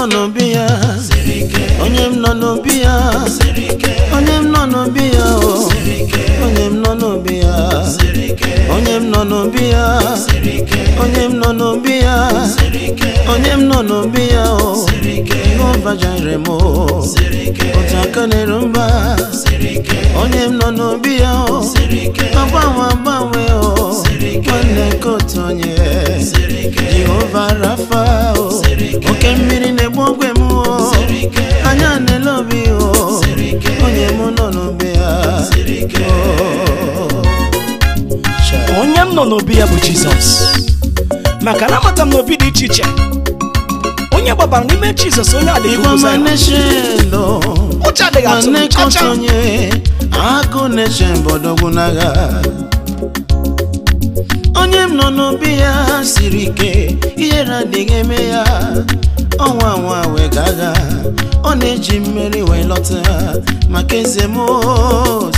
nọ n'obi ya onye m nọ n'obi ya onye m nọ n'obi ya oh. onye m nọ n'obi ya onye m nọ n'obi ya onye m nọ n'obi ya onye m nọ n'obi ya o n'ụbajere m otu aka na-eru mba onye m nọ n'obi ya o agbanwe agbanwe o nwanne ka otu onye jehova rafa o oke mmiri na-egbu ogwe m o anya na-ele obi o onye m nọ n'obi ya onye m nọ n'obi ya bụ jizọs maka na amata m na obi dị iche iche onye gbabara n'ime Jizọs onye adịghị ụche adịghị atụ chacha onye m nọ n'obi ya siri ike ihere adịghị eme ya ọnwa nwa wee gaagha ọ na-eji mmeri wee lọta maka eze m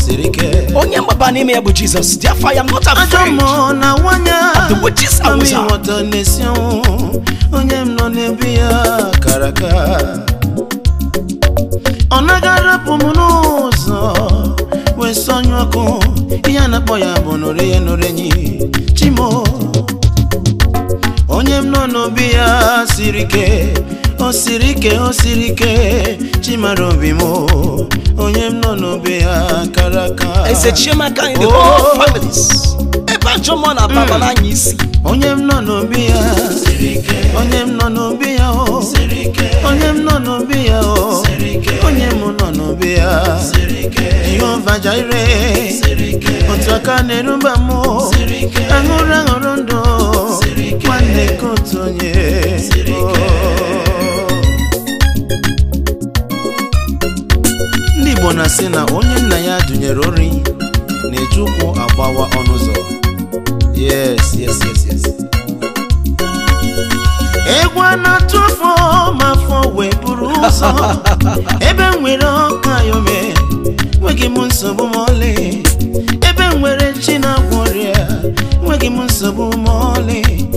siri ike onye mgbaba n'ime ya bụ Jizọs dị afọ ya not afraid ajọ mmụọ na nwanya mama ịghọta na-esi ọnwụ onye m nọ n'ebe ya kara aka ọ naghị arapụ m n'ụzọ wee sọnyụ ọkụ ihe a na-akpọ ya bụ nụrụ ihe nụrụ enyi n'obi ya siri ike o siri ike o siri ike chimara obi m onye m nọ n'obi ya kara aka oh. na mm. isi onye m nọ n'obi ya onye m nọ n'obi ya o onye m nọ n'obi ya o onye m nọ n'obi ya jehova jaire otu aka na-erumba m aṅụrụ aṅụrụ ndụ nwanne ka otu onye ndị Igbo na-asị na onye nna ya dụnyere ori na-eji ụkwụ agbawa ọnụ ụzọ yes yes yes yes egwu na-atụ afọ ma afọ wee buru ụzọ ebe nwere ọkụ ayọme nweghị m nsogbu ma ọlị ebe nwere chi na-agwọ ọrịa nweghị m nsogbu ma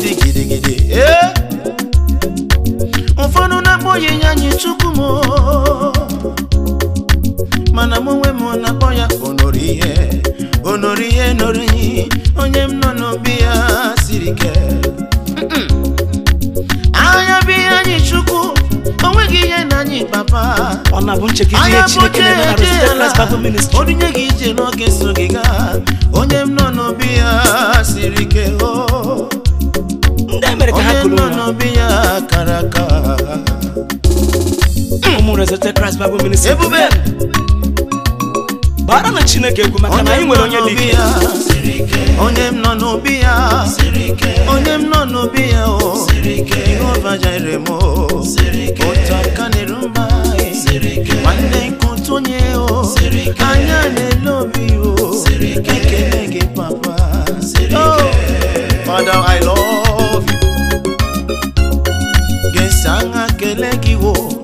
gidi gidi gidi ee eh. ụfọdụ na-akpọ ya chukwu m mana m onwe m na-akpọ ya onori ihe onori ihe nori onye m nọ n'obi ya siri ike anya bụ ihe anyị chukwu na anyị papa chineke na odinye asi vakuminisebuben bara na chineke kumakana imwero nyedik Father, I love you. Guess I'm not like you.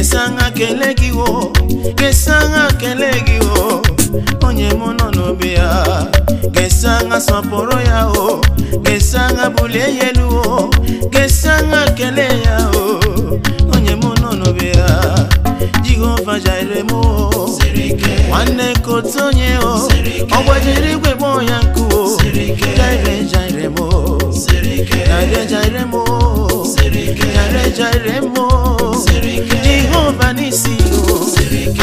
kesanga keleki o kesanga keleki o onye monono bea kesanga swaporo ya o kesanga buleyelu o kesanga keleya o ufanja iremu nwanne ka otu onye o ọgwa jiri igwe gba onye nkụ o jaire jairemo jaire jairemo jaire jairemo jehova n'isi o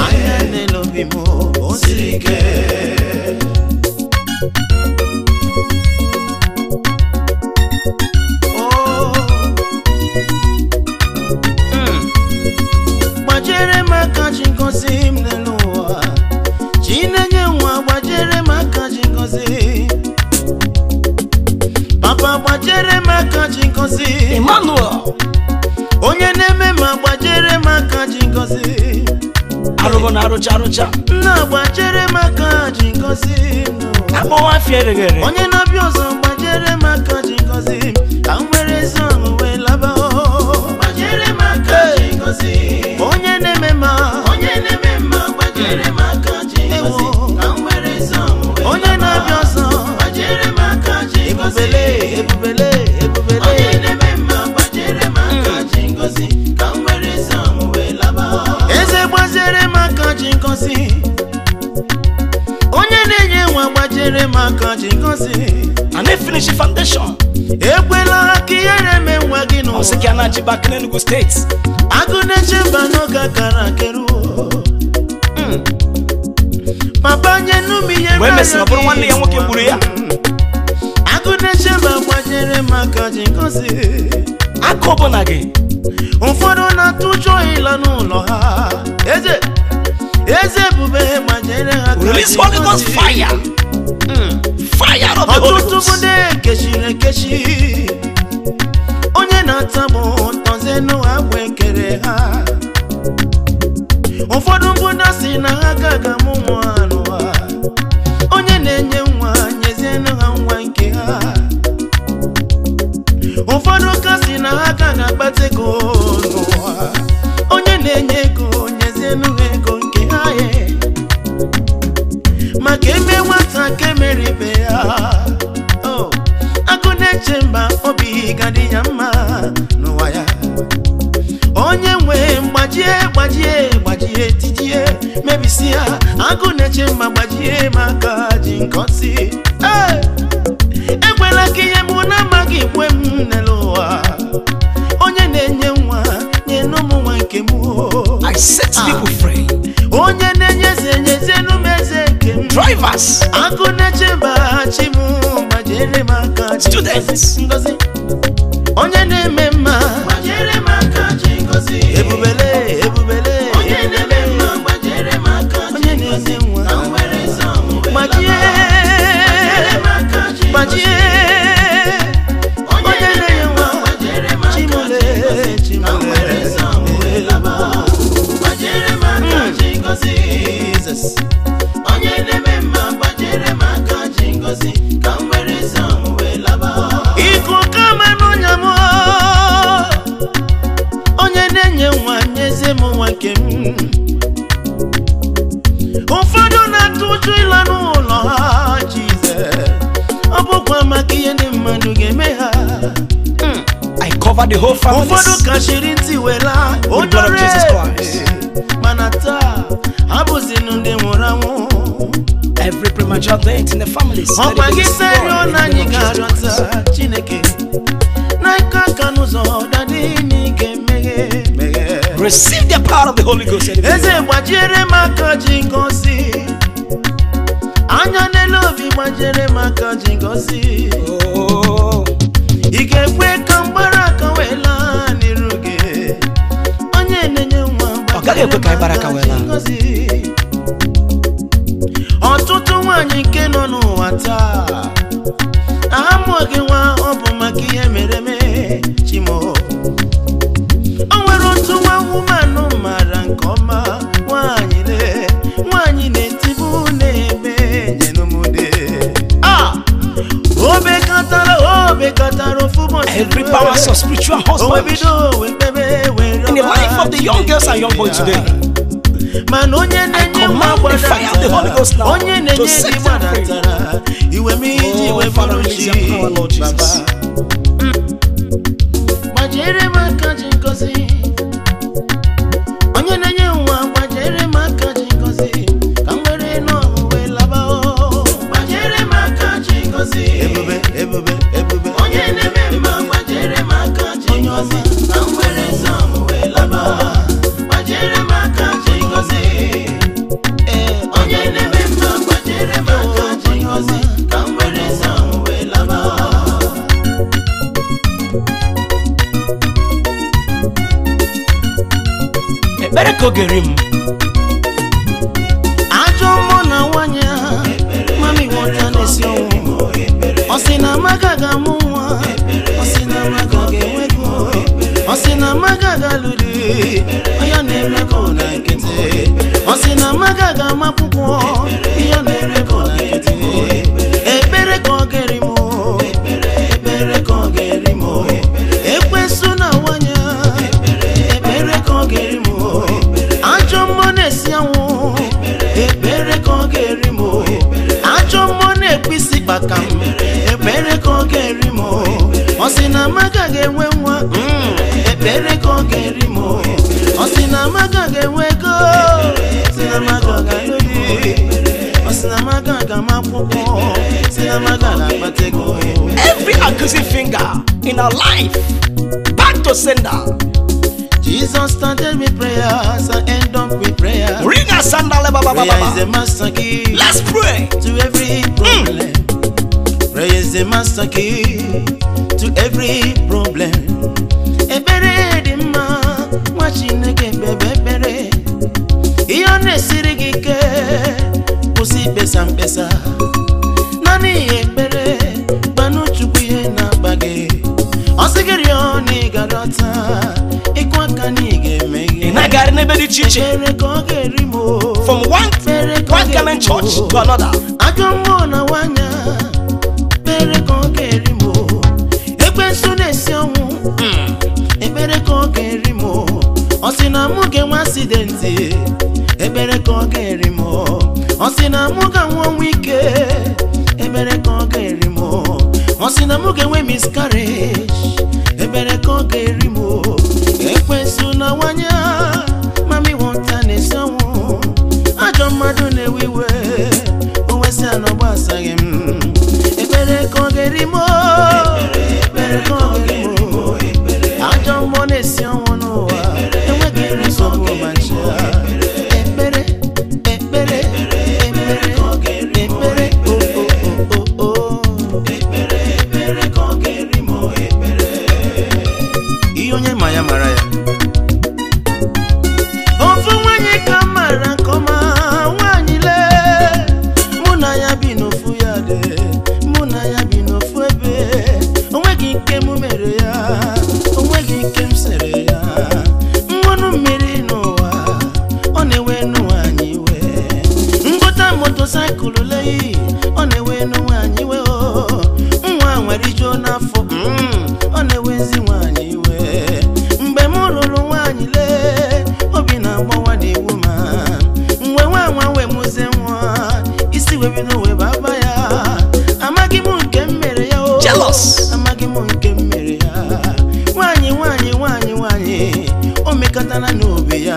anya n'elu obi m o siri ike ego na-arụcha arụcha nna gbajere m aka ji ngozi m amụwa afịa ereghere onye na-abịa ọzọ gbajere m ji ngozi m nyere m aka foundation ekwela aka ihere eme nwa gị na ọsị gị anachi bak steeti agụ na-eche mba n'oge hmm. nye e ya nwoke gburu ya hmm. agụ na-eche mba gbanyere m aka ji gị ụfọdụ na-atụ ụjọ n'ụlọ ha eze ebube gbanyere ha release holy ghost fire hmm, fire of the holy ghost ndị onye na-ata bụ tọzenụ ekere ha ụfọdụ mbụda si na ha gaga nwa ha onye na-enye nwa nyezienụ nwa nke ha ụfọdụ na ha eche mba obi ga ya mma n'ụwa ya onye nwe gbajie gbajie gbajie tijie mebisi ya agụ na-eche mma gbajie ma aka ji nkọsi ekwela ka ihe mụ na-amaghị kwe m n'elu onye na-enye nwa nye n'ụmụ nwa nke m ah. onye na n'ụmụ eze nke m agụ na-eche mba chi students onye na-eme the whole family. ụfọdụ ka shiri ntiwela odore mana taa abụzinu ndị nwụrụ every premature death in the families. ọkpa gị na anyị ga chineke n'aka aka n'ụzọ dadị n'ike Receive the power of the Holy Ghost. Eze gbajiere m ngosi anya n'elu obi gbajiere m aka ngosi ị oh. ga-ekwe ka ga-ekwe ka anyị bara ka ọtụtụ nwaanyị nke nọ n'ụwa taa amụghị nwa ọ bụ maka ihe mere eme chimo o nwere otu nwa wumanụ mara nke ọma nwaanyị le nwaanyị na-etibu na-eme nyenumude obekatara obekatara ofu ụbọchị o nwebido wee the young girls and young boys today. Man, onye nenye mwana fire the Holy Ghost now. Onye nenye di mwana tara. Iwe miji oh, iwe furushi. Jesus. kogeri m Every accusing finger in our life, back to sender. Jesus started with prayer, so end up with prayer. Ring us and baba baba. Prayer is a master key. Let's pray to every problem. Mm. Prayer is a master key to every to another. ajọ mmụọ na nwanya ekpere ka ọ ga-eri m ekwensu na-esi ọnwụ hmm. ekpere ka ọ ga-eri ọ sị na mụ ga-enwe asidenti ekpere ka ọ ga-eri ọ sị na mụ ga-enwe ọnwụ ike ekpere ka ọ ga-eri ọ sị na mụ ga-enwe miscarriage ekpere ka ọ ga-eri anọ gbasaghị m ekpere ka ọ ga-eri m ekpere ka ọ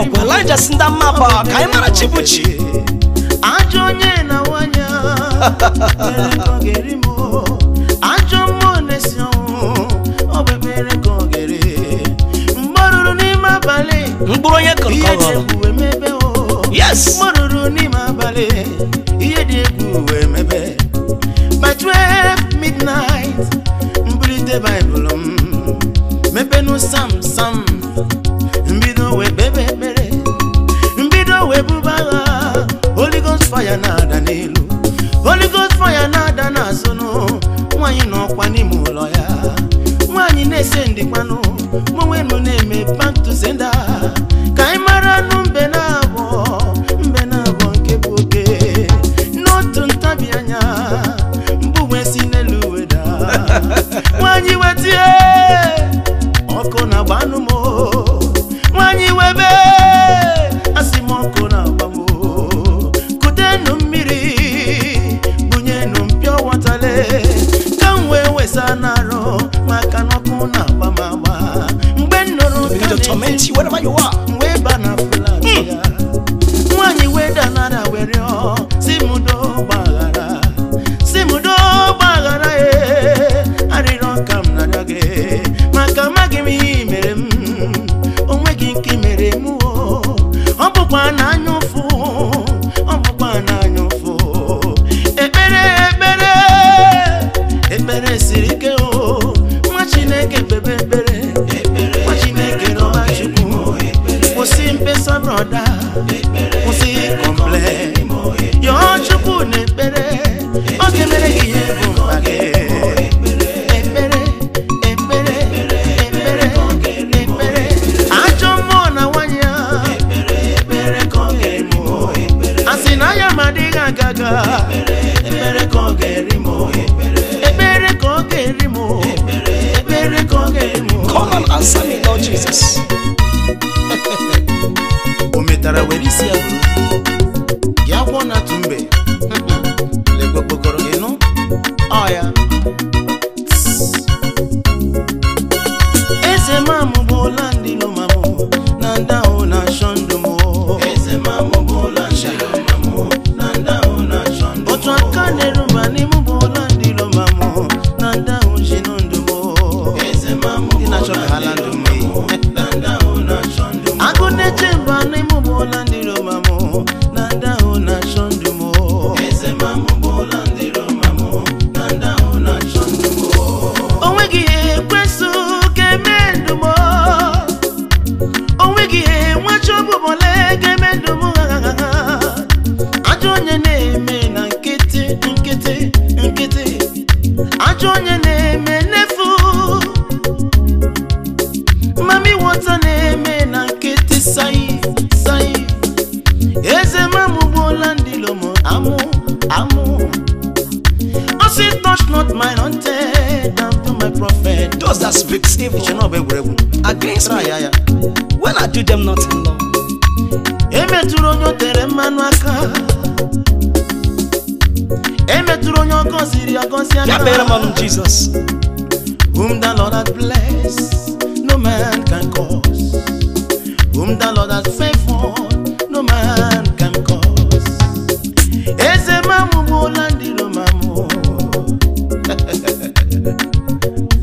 ọbụ elija si ndị chibuchi ajọ na-awanye ajọ mmụọ na-esi ọnwụ ọ bụ ekpere ka ọ gere mgbe ruru n'ime abalị mkpụrụ onye yes mgbe ruru n'ime abalị ihe dị egwu wee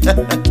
Ha ha ha.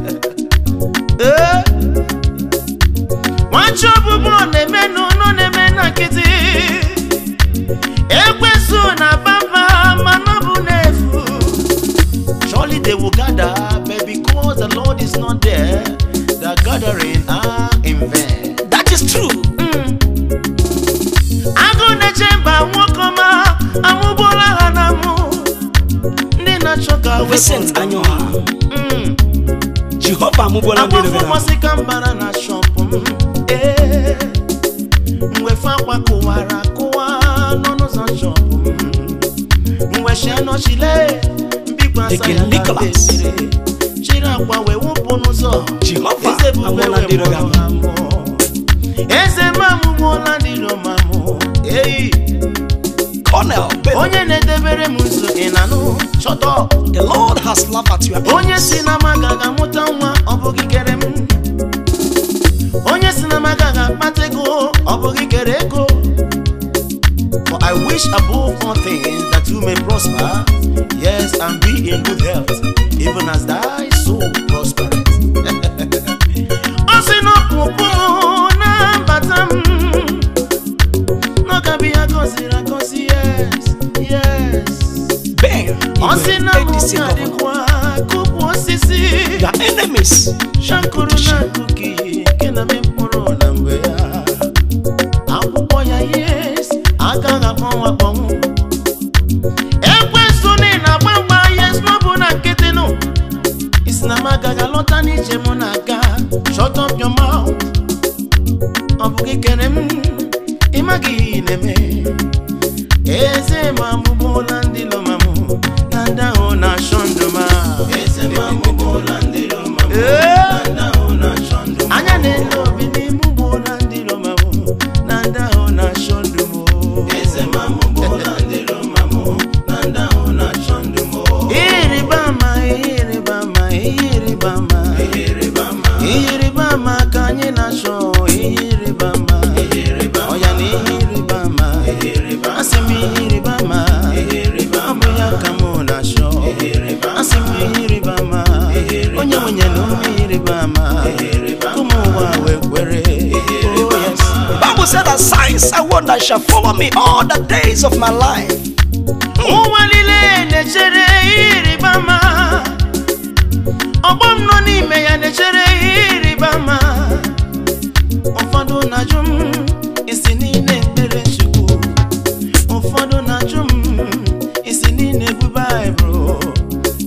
mamụ eze mamụ mụọla dịrọ mamụ eyi onye na-edebere m nso ị na-anụ chọtọ onye si na maga ga-amụta nwa ọ bụghị kere m onye si na maga ga-akpata ego ọ bụghị kere ego for I wish above all things that you may prosper criticism. Your enemies shall corona que.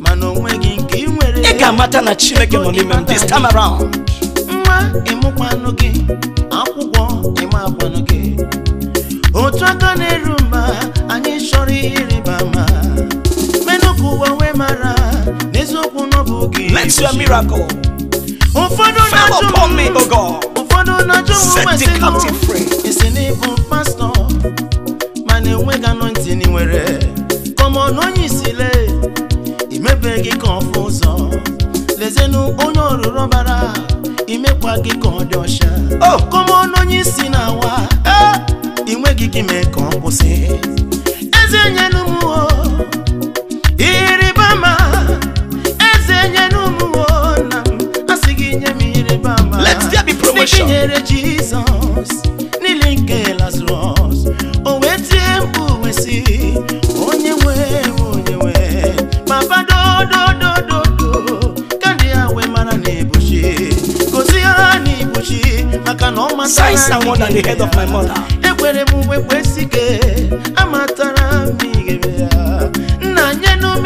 mana onwe gị nke ị ga-amata na Chineke nọ n'ime m this time around mma gị akwụkwọ ịmakwanụ gị otu aka na-eru mba anyị chọrọ ihe ịrịba mma. ụwa wee mara n'eziokwu nọbụ bụ gị let's a miracle ụfọdụ na-ajụ ụfọdụ na-ajụ rụrụ bara imekwa gị ka ọ dị ọcha okomona onye isi na-awa ị nweghị mee ka ọ kwụsị eze nyelu mụo ịrịba eze nyelu mụo na m asị gị nye m ịrịba ma sị gị nyere sound than the head of my mother. Ekwere m wekwe ya. Nna nye nu m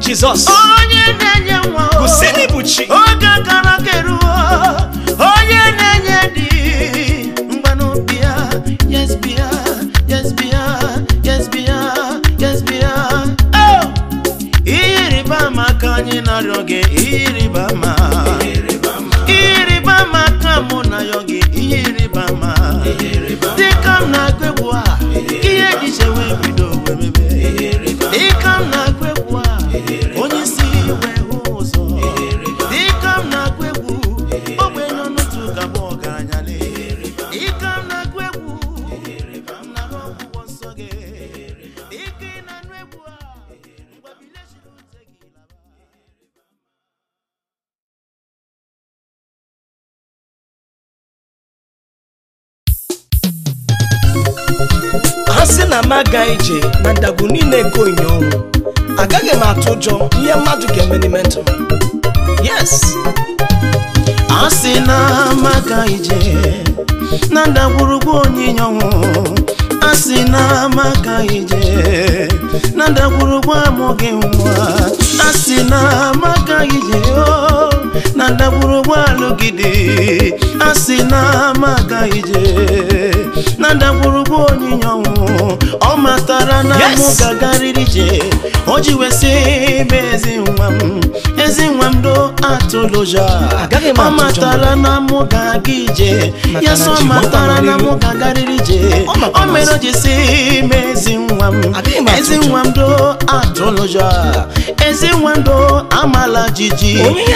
Jizọs onye na-enye nwa gosiri bụ chi oge gara aga onye na-enye di mgbanụ bịa yes bịa ha sị na m aga ije na ndagwu niile go inye ọnwụ agaghị m atụ ụjọ ihe mmadụ ga-eme n'ime ntụ yes a sị na ha m aga ije na ndagwurugwu onyinye ọnwụ a sị na ha m aga ije na ndagwurugwu amụghị nwa a sị na ha m aga ije o oh. na ndagwurugwu gidi a si na amaga ije na ndagwurugwu onyinye ọnwụ ọ matara na mụ gagarịrị ije o ji wesị ebe ezi nwa m ezi nwa m do atụlụja ọ matara na mụ ga-aga ije ya sọ ọ matara na mụ gagarịrị ije o mere o ji si ime ezi nwa m ezi nwa m do atụlụja ezi nwa m do amala jiji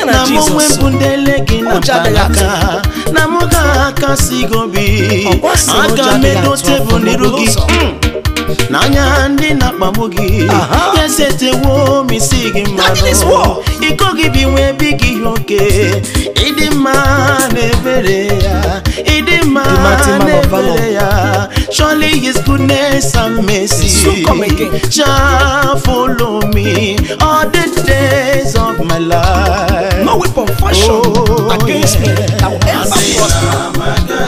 na mụ nwebundeleki na mkpanaka na mụ ga aka si gị obi aga m edo tebụl n'iru gị Nanyan di nak mamogi Yen sete wo mi sigi manon Ikogi bi webi gi yonke Edi man evere ya Edi man evere ya Chole yis gounes an mesi Chan follow me All the days of my life No weapon fashion oh, Against me I trust you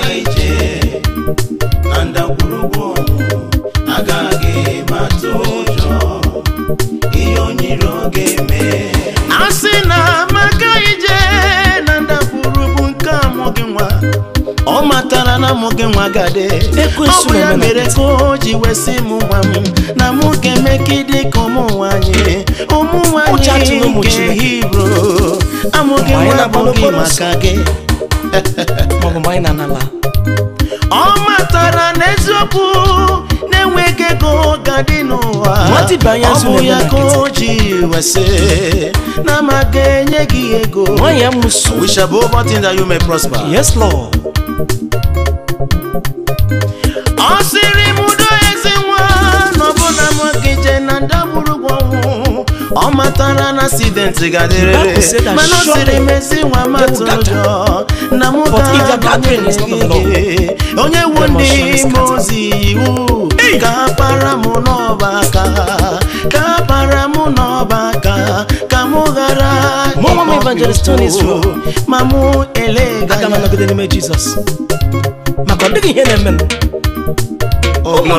agadi ọ bụ ya mere ka o ji wesị m nwa m na mụ ga-eme ka ịdị ka ụmụ nwanyị ụmụ nwanyị nke hiro amụghị nwa bụ gị maka gị ọ matara n'eziokwu na-enweghị ego ga n'ụwa ọ bụ ya ka o ji wesị na ma ga-enye gị ego we shall be all prosper yes lord ọ sịrị m udo ezi nwa n'ọbụna m gije na ndagwurugwu ọnwụ ọ matara na sidenti ga-adịrịrị mana osiri sịrị m ezi nwa matụ ụjọ na mụ ga onye wu ndị ma ozi iwu ka ha para m n'ọba aka ka ha para m n'ọba aka ka mụ ghara ma mụ ele ga maka ọ dịghị ihe na-eme Oh, oh,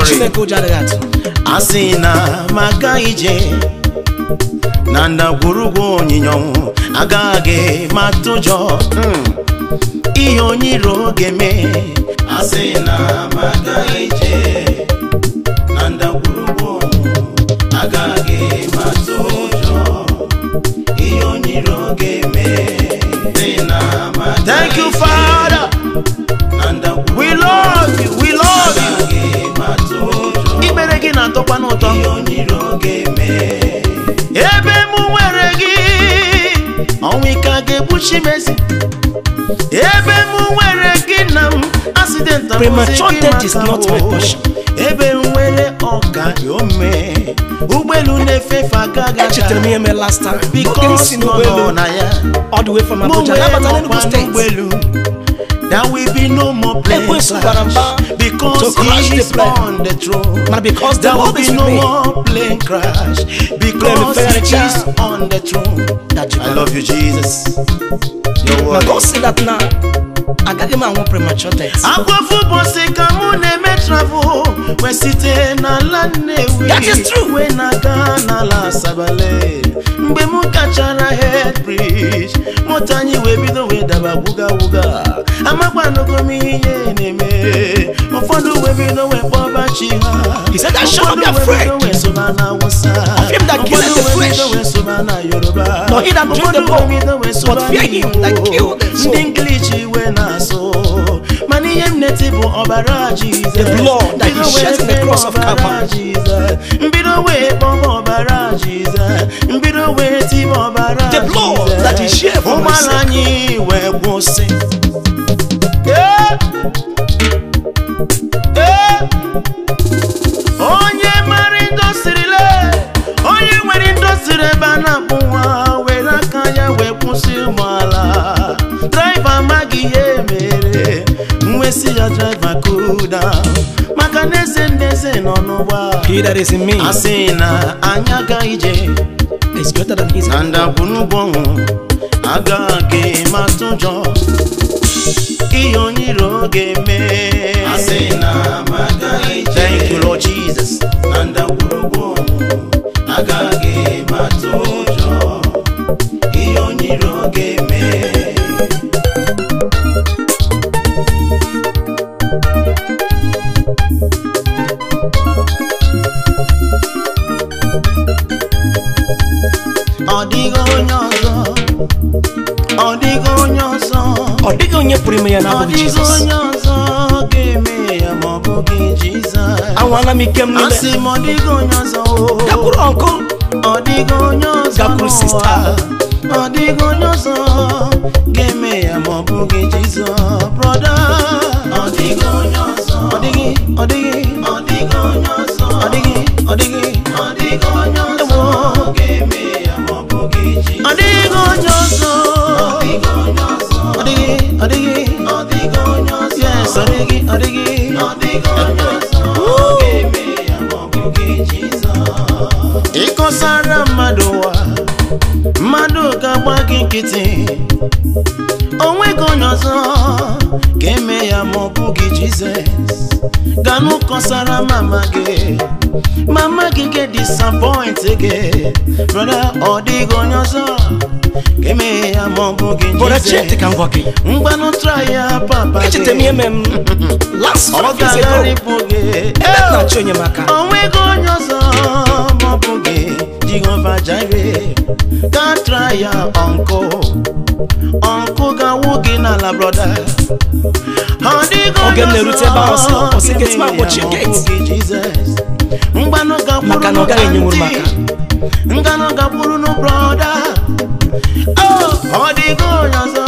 a sị na maka ije na ndagwurugwu onyinye agaghị ma tụjọ hmm. ihe onye iro ga-eme na maka ije ebe m nwere gị na m accident premature death is not my ebe nwere ọka ome ụgbọelu na-efefe agaghị aga m last time because nọ na ya ọ from Abuja There will be no more play clash because he is on the throne. because there will be no more plane crash because he is on the throne. I love you, Jesus. Your word. Now go see that now. agaghị m anwụ premature akwafu bosi ka mụ na-eme travel wee site n'ala Nnewi wee na-aga n'ala Asabale mgbe m kachara head bridge mụta anyị wee bido wee daba wuga wuga amakpanogo m ihe na-eme ụfọdụ wee bido wee kpọba chi ha ụfọdụ wee bido wee soba na Awụsa ụfọdụ wee bido wee soba na Yoruba ụfọdụ wee bido wee soba na Igbo ndị nke The blood that He shed in the cross of Calvary. The blood that He shed for my sake. Ụmụala anyị wee gwụsị. Onye mara ndosirila, onye nwere ndosiri ebe your drive my cool down. Makanese ndese no no wa. He that is in me. Asena anyaga ije. It's better than his. Anda bunu bongo. Aga ke matunjo. Iyo ni roge me. Asena maga ije. Thank you Lord Jesus. Anda bunu bongo. Aga ke matunjo. Iyo ni roge me. ọ dịghị onye pụrụ ime ya na Jizọs anwala m ike m gakwuru gakwuru sista sị gị brọda ọ ya ma ọ gị jize mgbanụ traya ọ ga-agharịpụ gị o onye ọzọ ọ bụ gị ga ọnkụ ọnkụ ga-awụ gị n'ala brọda ọ dịghị onye ma ọ bụ maka na ọ gaghị enyenwuru maka nganụ gagburu nu oh, ọ onye ọzọ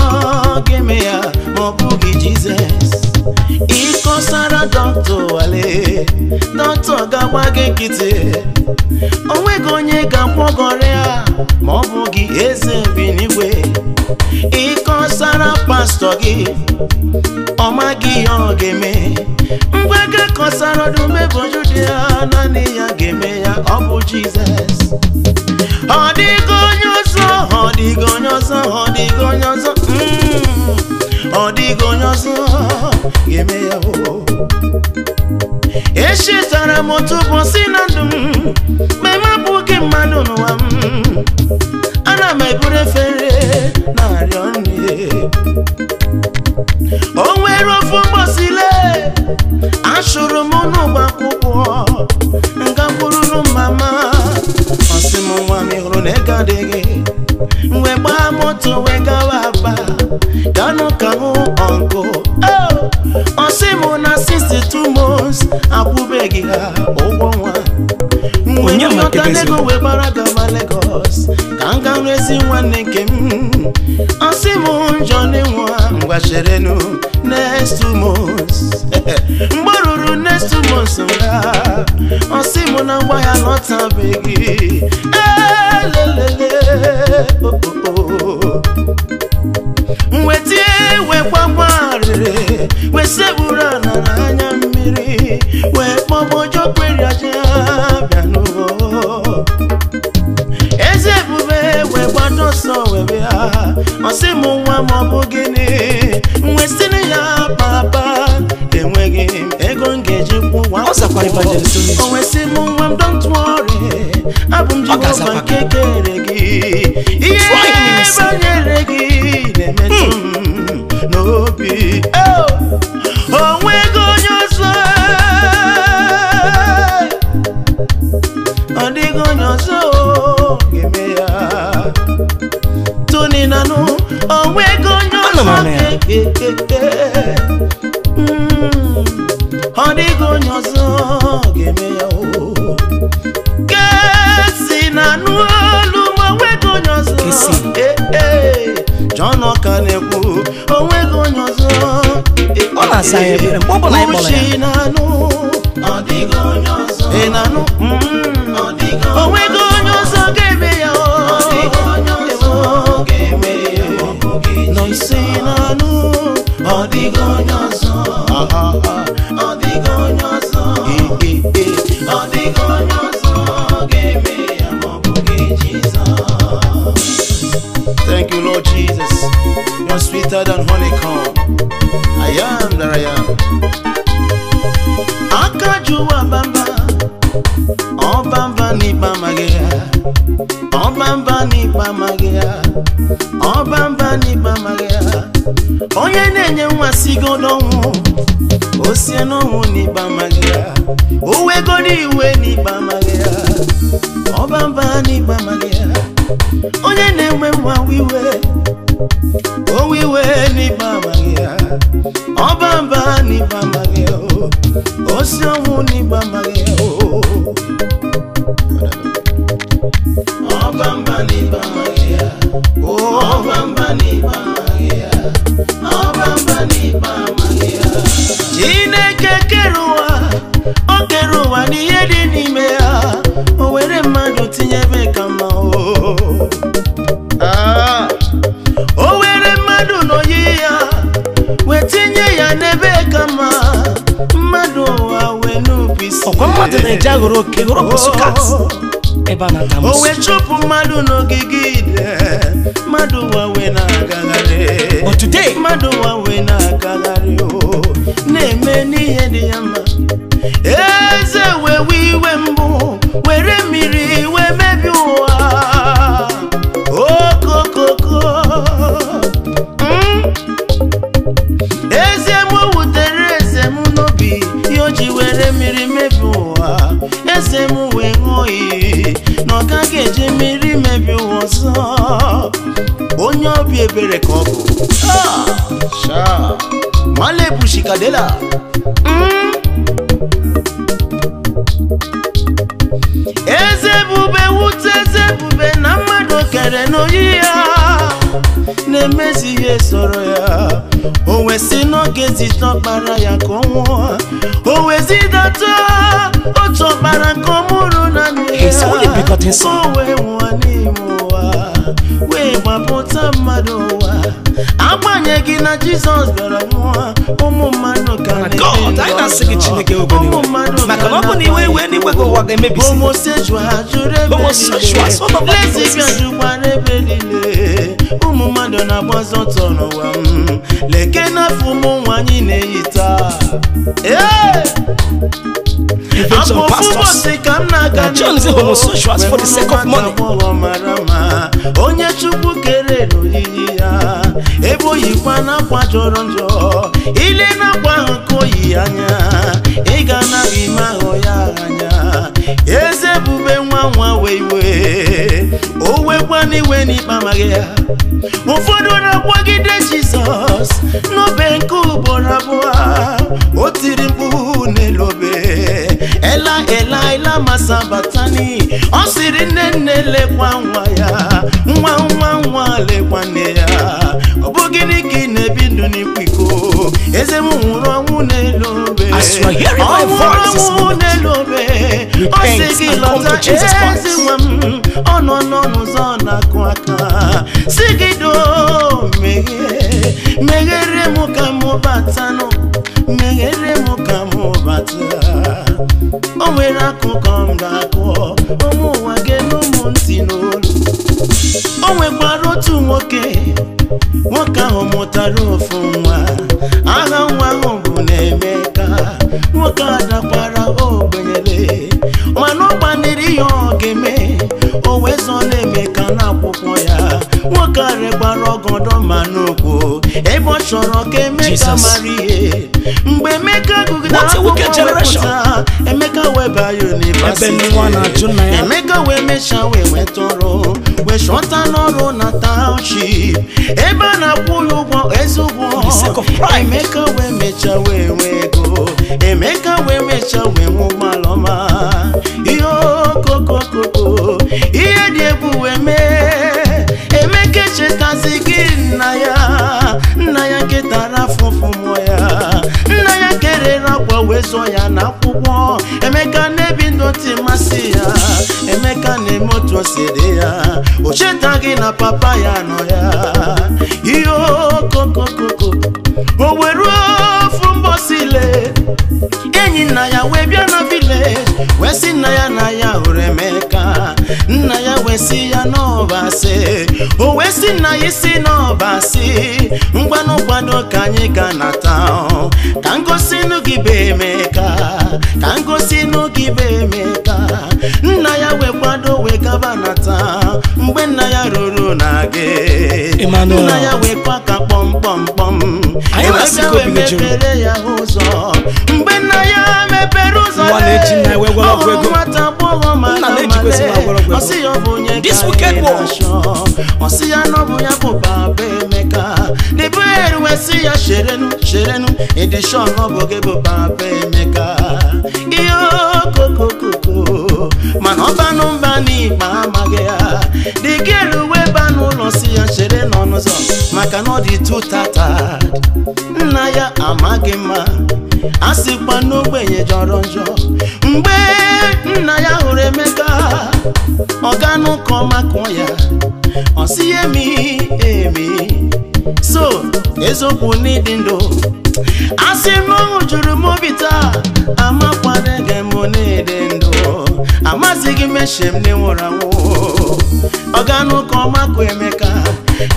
gịme ya ma ọ bụghị jizọs ịkọsara dọkịta wale dọkta gagba gị nkịtị nweghị onye ga-akwọgọrọ ya ma ọ bụghị eze bi n'igwe ịkọsara pastọ gị ọ maghị ya ọ ga-eme mgbe ego kọsara ọdụmebụju dị ya naanị ya ga-eme ya ọ bụ Jizọs ọ dịgo onye ọzọ ọ dịgo onye ọzọ ọ dịgo onye ọzọ mm. ọ dịgo onye ọzọ ga-eme ya o echetara m otu ụbọchị na ndụ m chụrụ m n'ụgbọ akwụkwọ nga kwururu mama ọ sị m nwa m hụrụ na moto wee gawa aba ganụ ka mụ ọgụ oh! ọ na 62 months akwụbeghị ha ụgwọ nwa onye mmadụ ego wee gbara ka m gbasherenu next two months mgbe next two months nga ọsị mụ na ngwa ya lọtabeghị elelele nweta iwe gbagbarịrị wesebụ ọsọ were ọ nwa m ọ ya ga-eji kwụ ụgwọ nwa don't abụ gị ọ hmm. na onye ọzọ ga-eme ya ke si na anụ olu ma onweghị onye ọzọ John ọka na-ekwu onweghị onye ọzọ uchi na anụ ị na much sweeter than honeycomb. I am that I am. Aka bamba, bamba ni bamba gea, oh bamba ni bamba gea, oh bamba ni bamba gea. Onye nenye mwasigo donwo, O n'onwu ni bamba gea, owego iwe ni bamba gea, oh bamba ni bamba gea. Onye na-enwe nwa wiwe? oníwé ni bàbá ya, ọba bá ní bàbá rẹ̀ ó sí ọ̀hún ní oke oh. ebe a na-ata o wee chụpụ mmadụ n'ogige ide mmadụ na-agagharị mmadụ eji mmiri mebi ọzọ onye obi ebere ka ọ bụ Nwanne Bushikadela mm. eze bube wute eze ebube na mmadụ kere n'oyi ya ihe esoro ya o wesị n'oge zite ọkpara ya ka ọ o otu ọkpara nke ọ mụrụ na nne ya o wee nwụọ n'ime ụwa wee gbapụta mmadụ ụwa agbanyeghị na Jizọs bịara nwụọ ụmụ mmadụ na god I na-asị gị chineke ogbenwe maka na ọ bụ mm. na iwe iwe n'igwe gị ụwa ga-emebi homosexual ụmụ mmadụ na-agbazo ọtọ n'ụwa m leke n'afọ ụmụ nwaanyị na-eyi taa prevention pastors that James homosexuals for the sake of money. onye chukwu kere n'oyiyi ya ebe oyikwa n'akwa jọrọ njọ ile n'akwa ahụ ka oyi anya ịga naghị ime ahụ ya anya eze bube nwa nwa wee iwe o wekwa n'iwe n'ikpe amaghị ya ụfọdụ na-akwagide jizọs n'obe nke ugboro abụọ o tiri mkpu n'elu ya elaila masabatani ọ sịrị nne nne lekwa nwa ya nwa nwa nwa lekwa nne ya ọ bụ gịnị ka ị na-ebi ndụ n'ikwiko eze m nwụrụ ọnwụ n'elu obe ọnwụ ọnwụ n'elu obe ọ sị gị lọta eze nwa meghere m ka m bata meghere o nwere akụkọ m ga-akụọ ọmụ ụwa ga-elu ụmụ ntị n'ụlọ, o nwekwara otu nwoke nwoke ahụ mụtara ofu nwa aha nwa ahụ bụ na-emeka nwoke adakwara ogbenyere mana ọ gbaniri ya ọ ga-eme o wee so na-emeka n'akwụkwọ ya nwoke arịgbara ọgọdọ ma n'okwu ebe ọ chọrọ ka emeka mara ihe mgbe emeka What a wicked generation. Emeka we by university. Emeka we mesha we we toro. We shota noro na township. Eba na pulu bo ezubo. Emeka we mecha we we go. Emeka we mecha we mumaloma. Iyo ezo ya na akwụkwọ Emeka na-ebi ndụ ti ya Emeka na-eme otu osiri ya o chetaghị na papa ya nọ ya ihe okokokoko o were ofu le enyi nna ya wee bịa na vile wee si nna ya na ya hụrụ Emeka nwanyị si ya n'ọbasi o wee si nna ya si n'ọbasi ngwanụ kwado ka anyị ga na taụ ka ngosi gị bụ Emeka ka ngosi gị bụ Emeka nna ya wee gbado wee gaba na taa mgbe nna ya ruru na gị nna ya wee kwa ka kpọm kpọm kpọm ewebịa wee mepere ya ụzọ this wicked na bụ ya bụ ya bụ emeka ihe okokokoko wee n'ụlọ si ya chere n'ọnụzọ maka na dị nna ya amaghị mma a sịkwa jọrọ njọ mgbe nna ya hụrụ emeka ọ̀gánú kan ọ ya ọ̀sí èmi èmi so eziokwu n'ịdị ndụ asị n'ọṅụ juru m obi taa amakwadeghị m n'ịdị ndụ amazighị m eche m n'ịnwụrụ anwụ ọganụ ka ọmakụ emeka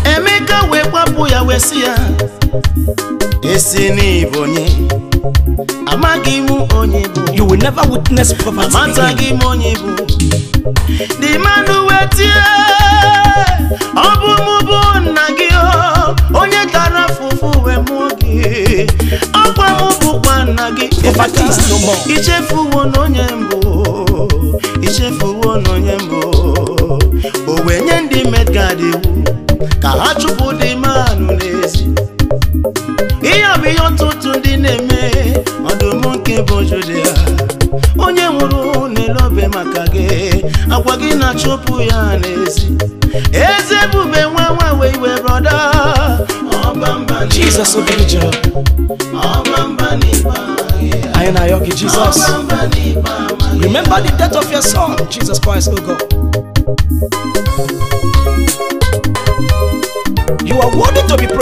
Emeka wee kwapụ ya wee sị ya esi n'ibo onye amaghị mụ onye bụ you will never witness poverty amataghị m onye bụ the man wee tie ọ bụ m bụ nna gị onye tara fufu wee mụọ gị ọkwa m bụkwa nna gị ichefuwo na n'onye mbụ ichefuwo na onye mbụ ka ha chụpụ dị manụ n'ezi ihe bụ ihe ọtụtụ ndị na-eme ọdụm nke bụ Juda onye nwụrụ n'elobe maka gị akwa gị na-achụpụ ya n'ezi eze ebube nwa nwa wee iwe brọda Jizọs obi anyị na-ayọ gị remember the death of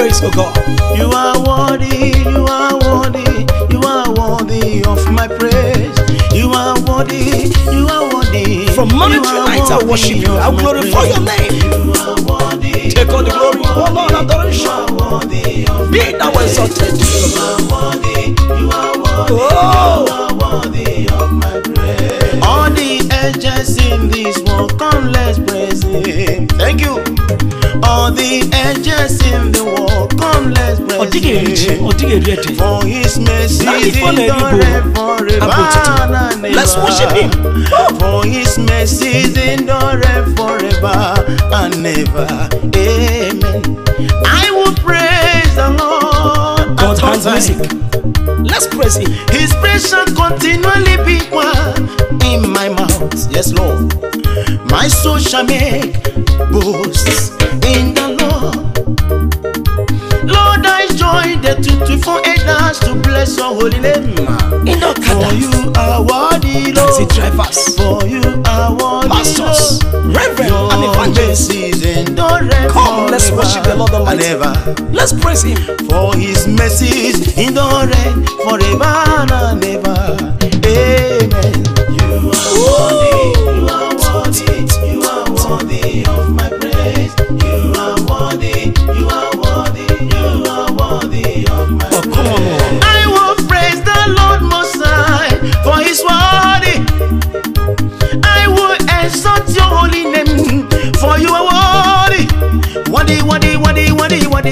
praise, oh God. You are worthy, you are worthy, you are worthy of my praise. You are worthy, you are worthy. From morning to night, I worship you. I glorify your name. You are worthy. Take all the glory, Oh, Lord, adoration. Be thou exalted. You are worthy, you are worthy. You oh. are worthy of my praise. All the edges in this world. ọdịga-eriji ọdịga-eri ede na ifo na-eri bụ abụtụtụ let's worship him for his mercy is endure forever and never amen i will praise the lord god has music let's praise him his precious continually be one in my mouth yes lord my soul shall make boasts in the lord join the 24 elders to bless your holy name. For you are worthy, Lord. Drivers. For you are worthy, Pastors, Reverend, your and evangelists. Come, let's worship the Lord Almighty. Never. Let's praise Him. For His mercies rain, forever and ever. Amen. You are worthy.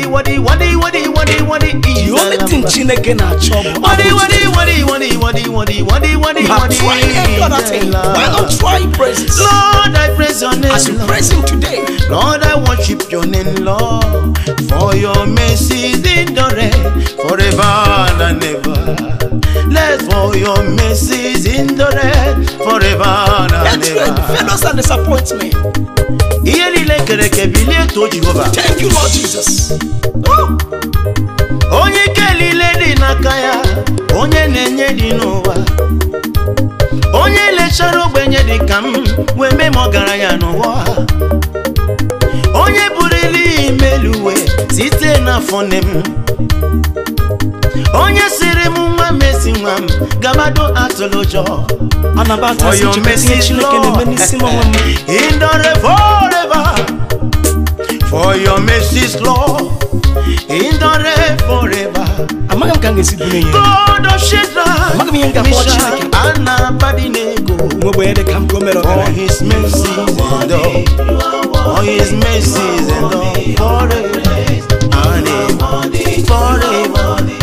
wadi wadi wadi wadi wadi wadi The only thing Chineke na-achọ bụ wadi wadi wadi wadi wadi wadi wadi wadi wadi Why not try praises? Lord, I praise your name. As you praise him today. Lord, I worship your name, Lord, for your mercies For your mercies in the red na Ihe niile kere eke bilie too Onye ike niile dị n'aka ya, onye na-enye dị n'ụwa. Onye lechara ogbenye dị ka m wee mee m ọgaranya n'ụwa. Onye buru ili imelu site n'afọ nne onye siri m nwa mesi nwa m gabado atụlụ oyo mesi indore forever for your mercy's law indore forever amaghị m ka m ga-esi bụrụ enyi God of amaghị m ihe m ga-akpọ Chineke a na-abadị nwegbe dị ka m ka o mere ọbara oh, his mercy is Oh, his mercy is endure forever and forever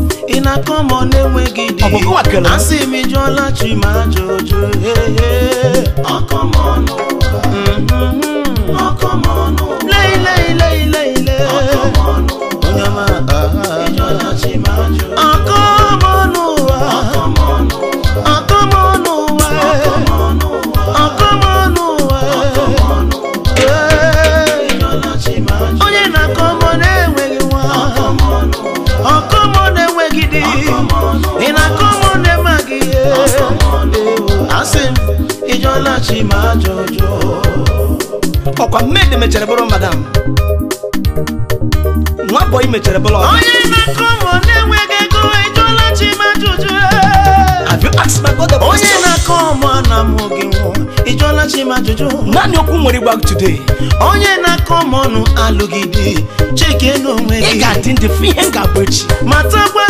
ina kọmọ na-enweghị di na asị m ijụọla chi ma ajụjụ ọkọmọ n'ụwa ọkọmọ n'ụwa Chima Jojo ọkwa mmede mechere bụrụ madam nwa bọyị mechere bụrụ ọdụ onye na-akọ ụmụ na-enweghị ego ejụla Chima Jojo have you asked my God about na-akọ ụmụ anamụghị naanị okwu nwere gbag today onye na-akọ ọmọnụ alụghị di cheke n'onwe gị ị ga fụ ihe ga-abụ echi matakwa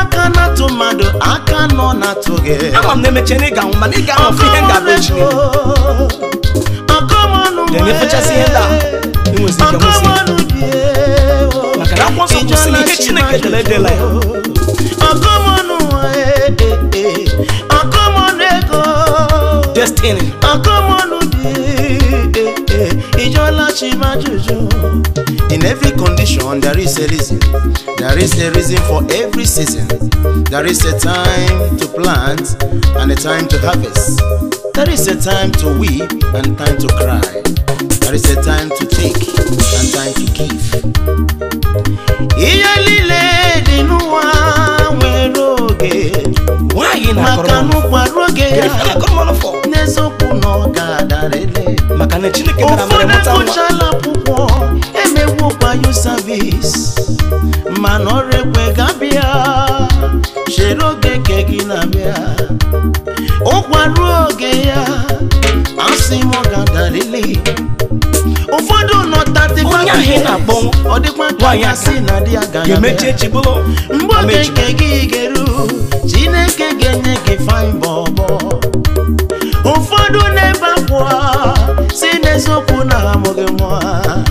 aka na-atụ mmadụ aka nọ na-atụ gị m na-emeche na ị ga mana ahụ fụ ihe ga-abụ echi akọmọnụ na ihe ndị ike nwụsị e, maka na akwụkwọ nsọ ihe Chineke dere edela ya olùdí eh, ìjọ láti má In every condition there is a reason, there is a reason for every season. There is a time to plant and a time to harvest. There is a time to weep and time to cry. There is a time to take and time to give. Iye líle nínú àwọn èròge, wáyé nàkànú pàróge. niile chineke gara mere mụta nwa akwụkwọ emewokwa yu savis mana ọrụ ekwe ga-abịa chere oge nke gị na-abịa ụkwa ruo oge ya asị m ọ ga-adarịlị ụfọdụ nọ tatịkwa ka ihe na si na di ya gara mgbe oge nke gị ga-eru chineke ga-enye gị fain bọbọ ezokuna mogemwa